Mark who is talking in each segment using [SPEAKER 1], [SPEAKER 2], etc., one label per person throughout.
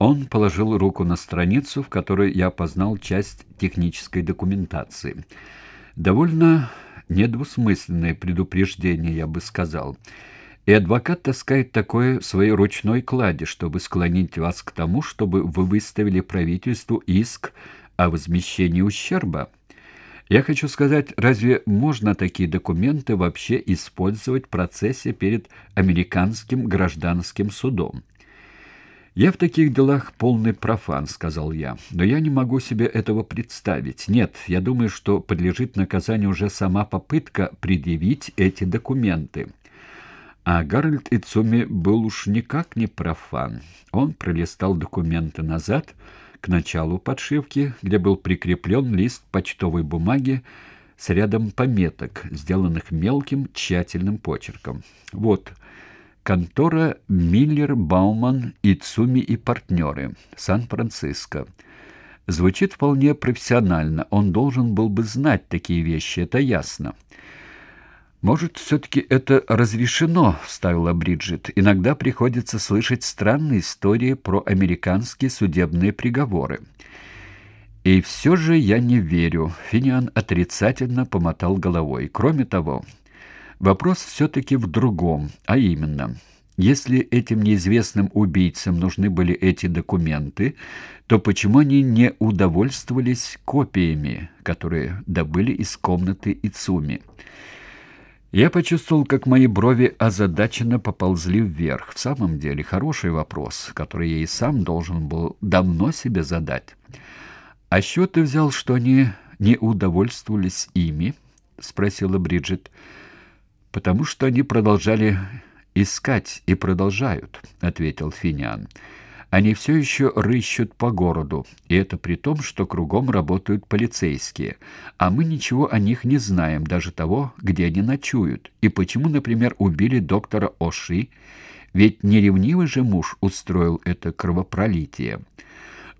[SPEAKER 1] Он положил руку на страницу, в которой я опознал часть технической документации. Довольно недвусмысленное предупреждение, я бы сказал. И адвокат таскает такое в своей ручной кладе, чтобы склонить вас к тому, чтобы вы выставили правительству иск о возмещении ущерба. Я хочу сказать, разве можно такие документы вообще использовать в процессе перед американским гражданским судом? «Я в таких делах полный профан», — сказал я. «Но я не могу себе этого представить. Нет, я думаю, что подлежит наказанию уже сама попытка предъявить эти документы». А Гарольд Ицуми был уж никак не профан. Он пролистал документы назад, к началу подшивки, где был прикреплен лист почтовой бумаги с рядом пометок, сделанных мелким тщательным почерком. «Вот». Контора Миллер, Бауман, Ицуми и партнеры. Сан-Франциско. Звучит вполне профессионально. Он должен был бы знать такие вещи, это ясно. «Может, все-таки это разрешено?» — вставила Бриджит. «Иногда приходится слышать странные истории про американские судебные приговоры». «И все же я не верю», — Финиан отрицательно помотал головой. «Кроме того, Вопрос все-таки в другом, а именно, если этим неизвестным убийцам нужны были эти документы, то почему они не удовольствовались копиями, которые добыли из комнаты Ицуми? Я почувствовал, как мои брови озадаченно поползли вверх. В самом деле, хороший вопрос, который я и сам должен был давно себе задать. «А что ты взял, что они не удовольствовались ими?» — спросила Бриджит. «Потому что они продолжали искать и продолжают», — ответил Финиан. «Они все еще рыщут по городу, и это при том, что кругом работают полицейские, а мы ничего о них не знаем, даже того, где они ночуют, и почему, например, убили доктора Оши, ведь не ревнивый же муж устроил это кровопролитие».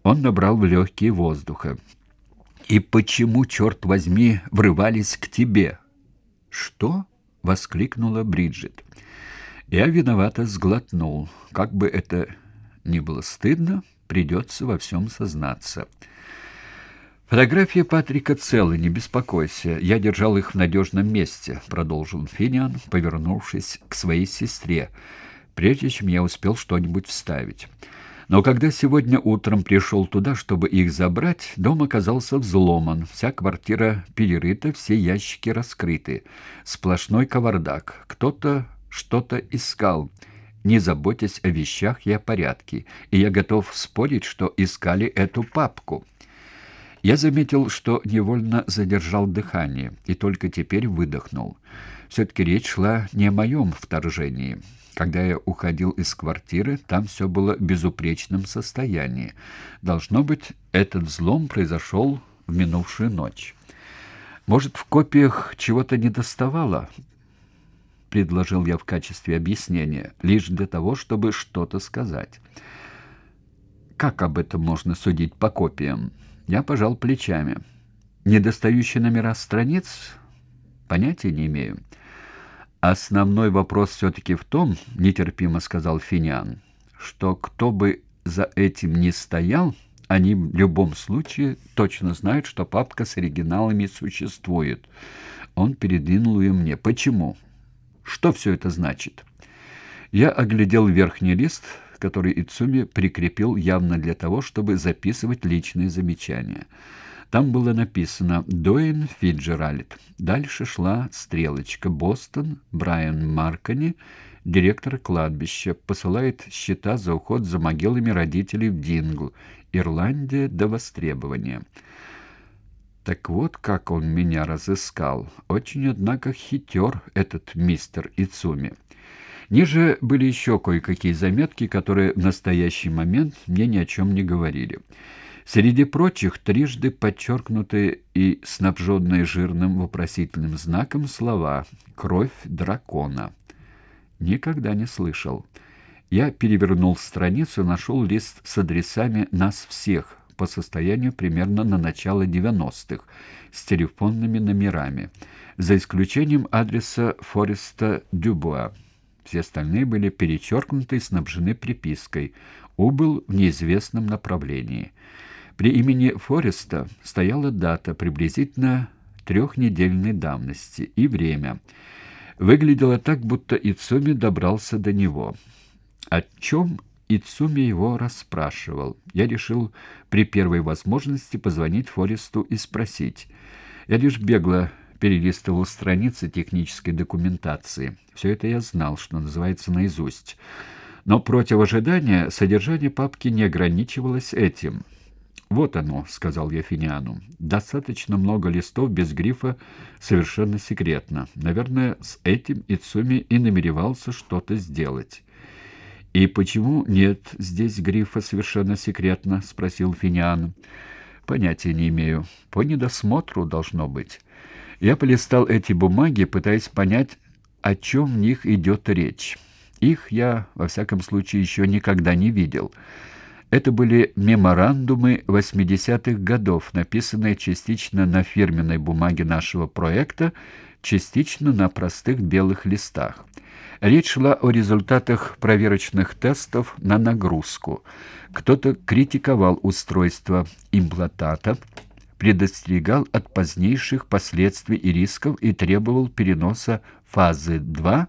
[SPEAKER 1] Он набрал в легкие воздуха. «И почему, черт возьми, врывались к тебе?» «Что?» — воскликнула Бриджит. Я виновато сглотнул. Как бы это ни было стыдно, придется во всем сознаться. «Фотография Патрика целы, не беспокойся. Я держал их в надежном месте», — продолжил Финиан, повернувшись к своей сестре, прежде чем я успел что-нибудь вставить. Но когда сегодня утром пришел туда, чтобы их забрать, дом оказался взломан, вся квартира перерыта, все ящики раскрыты. Сплошной кавардак. Кто-то что-то искал, не заботясь о вещах и о порядке, и я готов спорить, что искали эту папку. Я заметил, что невольно задержал дыхание, и только теперь выдохнул. Все-таки речь шла не о моем вторжении. Когда я уходил из квартиры, там все было в безупречном состоянии. Должно быть, этот взлом произошел в минувшую ночь. Может, в копиях чего-то недоставало? Предложил я в качестве объяснения, лишь для того, чтобы что-то сказать. Как об этом можно судить по копиям? Я пожал плечами. Недостающие номера страниц? Понятия не имею. «Основной вопрос все-таки в том, — нетерпимо сказал Финиан, — что кто бы за этим ни стоял, они в любом случае точно знают, что папка с оригиналами существует. Он передвинул ее мне. Почему? Что все это значит?» Я оглядел верхний лист, который Ицуми прикрепил явно для того, чтобы записывать личные замечания. Там было написано «Доин Фиджеральд». Дальше шла стрелочка «Бостон», Брайан Маркани, директор кладбища, посылает счета за уход за могилами родителей в Дингл, Ирландия до востребования. Так вот, как он меня разыскал. Очень, однако, хитер этот мистер Ицуми. Ниже были еще кое-какие заметки, которые в настоящий момент мне ни о чем не говорили. Среди прочих трижды подчеркнутые и снабженные жирным вопросительным знаком слова «Кровь дракона». Никогда не слышал. Я перевернул страницу, нашел лист с адресами нас всех по состоянию примерно на начало 90-х, с телефонными номерами, за исключением адреса Фореста Дюбуа. Все остальные были перечеркнуты и снабжены припиской убыл в неизвестном направлении. При имени Фореста стояла дата, приблизительно трехнедельной давности, и время. Выглядело так, будто Ицуми добрался до него. О чем Ицуми его расспрашивал? Я решил при первой возможности позвонить Форесту и спросить. Я лишь бегло перелистывал страницы технической документации. Все это я знал, что называется, наизусть. Но против ожидания содержание папки не ограничивалось этим. «Вот оно», — сказал я Финиану. «Достаточно много листов без грифа «Совершенно секретно». Наверное, с этим Ицуми и намеревался что-то сделать». «И почему нет здесь грифа «Совершенно секретно»?» — спросил Финиан. «Понятия не имею. По недосмотру должно быть». Я полистал эти бумаги, пытаясь понять, о чем в них идет речь. Их я, во всяком случае, еще никогда не видел. Это были меморандумы 80-х годов, написанные частично на фирменной бумаге нашего проекта, частично на простых белых листах. Речь шла о результатах проверочных тестов на нагрузку. Кто-то критиковал устройство имплантата, предостерегал от позднейших последствий и рисков и требовал переноса фазы 2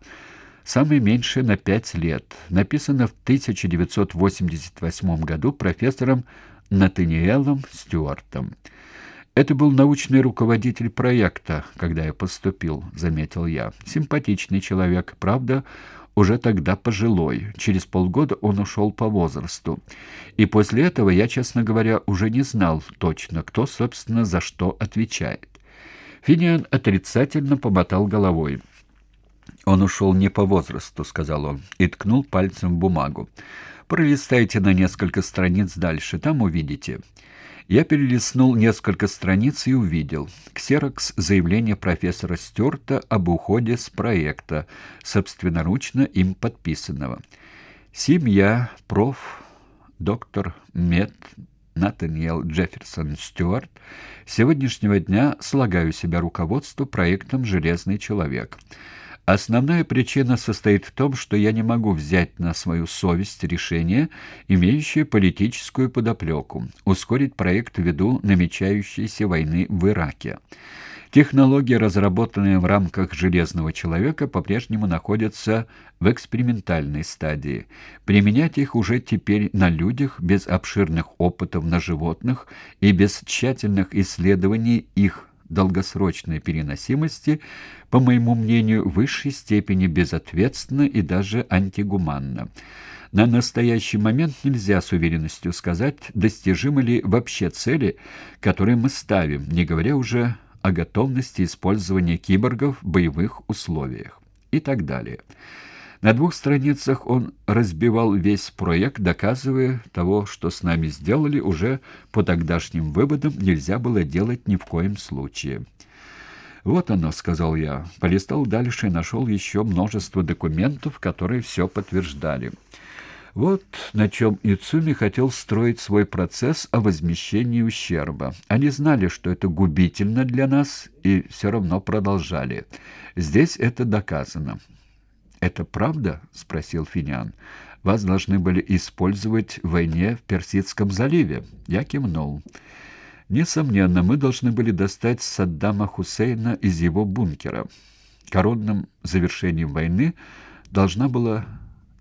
[SPEAKER 1] самое меньшее на 5 лет. Написано в 1988 году профессором Натаниэлом Стюартом. Это был научный руководитель проекта, когда я поступил, заметил я. Симпатичный человек, правда, уже тогда пожилой. Через полгода он ушел по возрасту. И после этого я, честно говоря, уже не знал точно, кто, собственно, за что отвечает. Финиан отрицательно помотал головой. «Он ушел не по возрасту», — сказал он, и ткнул пальцем в бумагу. «Пролистайте на несколько страниц дальше, там увидите». Я перелистнул несколько страниц и увидел. Ксерокс заявление профессора Стюарта об уходе с проекта, собственноручно им подписанного. Семья, проф, доктор Мед, Натаниэл Джефферсон Стюарт, сегодняшнего дня слагаю себя руководству проектом «Железный человек». Основная причина состоит в том, что я не могу взять на свою совесть решение, имеющее политическую подоплеку, ускорить проект ввиду намечающейся войны в Ираке. Технологии, разработанные в рамках «Железного человека», по-прежнему находятся в экспериментальной стадии. Применять их уже теперь на людях без обширных опытов на животных и без тщательных исследований их долгосрочной переносимости, по моему мнению, в высшей степени безответственно и даже антигуманно. На настоящий момент нельзя с уверенностью сказать, достижимы ли вообще цели, которые мы ставим, не говоря уже о готовности использования киборгов в боевых условиях и так далее. На двух страницах он разбивал весь проект, доказывая того, что с нами сделали, уже по тогдашним выводам нельзя было делать ни в коем случае. «Вот оно», — сказал я. Полистал дальше и нашел еще множество документов, которые все подтверждали. Вот на чем Ицуми хотел строить свой процесс о возмещении ущерба. Они знали, что это губительно для нас, и все равно продолжали. Здесь это доказано. «Это правда?» — спросил Финиан. «Вас должны были использовать в войне в Персидском заливе». Я кивнул. «Несомненно, мы должны были достать Саддама Хусейна из его бункера. Коронным завершением войны должна была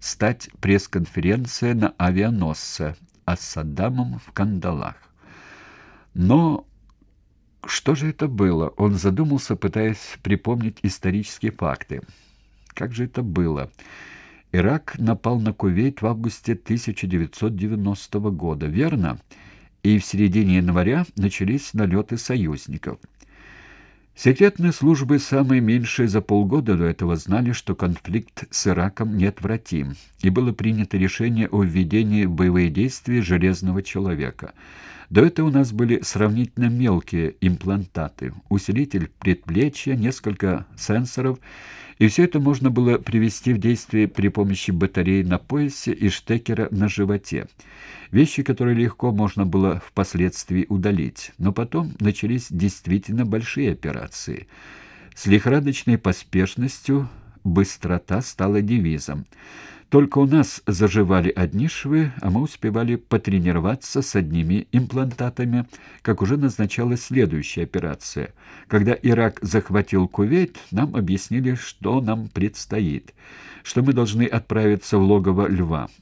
[SPEAKER 1] стать пресс-конференция на авианосце, а с Саддамом в кандалах. Но что же это было? Он задумался, пытаясь припомнить исторические факты. Как же это было? Ирак напал на Кувейт в августе 1990 года, верно? И в середине января начались налеты союзников. Секретные службы, самые меньшие за полгода до этого, знали, что конфликт с Ираком неотвратим, и было принято решение о введении в боевые действия «железного человека». До этого у нас были сравнительно мелкие имплантаты, усилитель предплечья, несколько сенсоров — и все это можно было привести в действие при помощи батареи на поясе и штекера на животе. Вещи, которые легко можно было впоследствии удалить. Но потом начались действительно большие операции. С лихорадочной поспешностью быстрота стала девизом. Только у нас заживали одни швы, а мы успевали потренироваться с одними имплантатами, как уже назначалась следующая операция. Когда Ирак захватил Кувейт, нам объяснили, что нам предстоит, что мы должны отправиться в логово Льва.